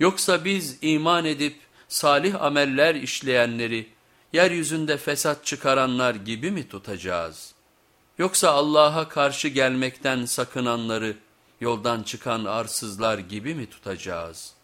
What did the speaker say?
Yoksa biz iman edip salih ameller işleyenleri yeryüzünde fesat çıkaranlar gibi mi tutacağız? Yoksa Allah'a karşı gelmekten sakınanları yoldan çıkan arsızlar gibi mi tutacağız?''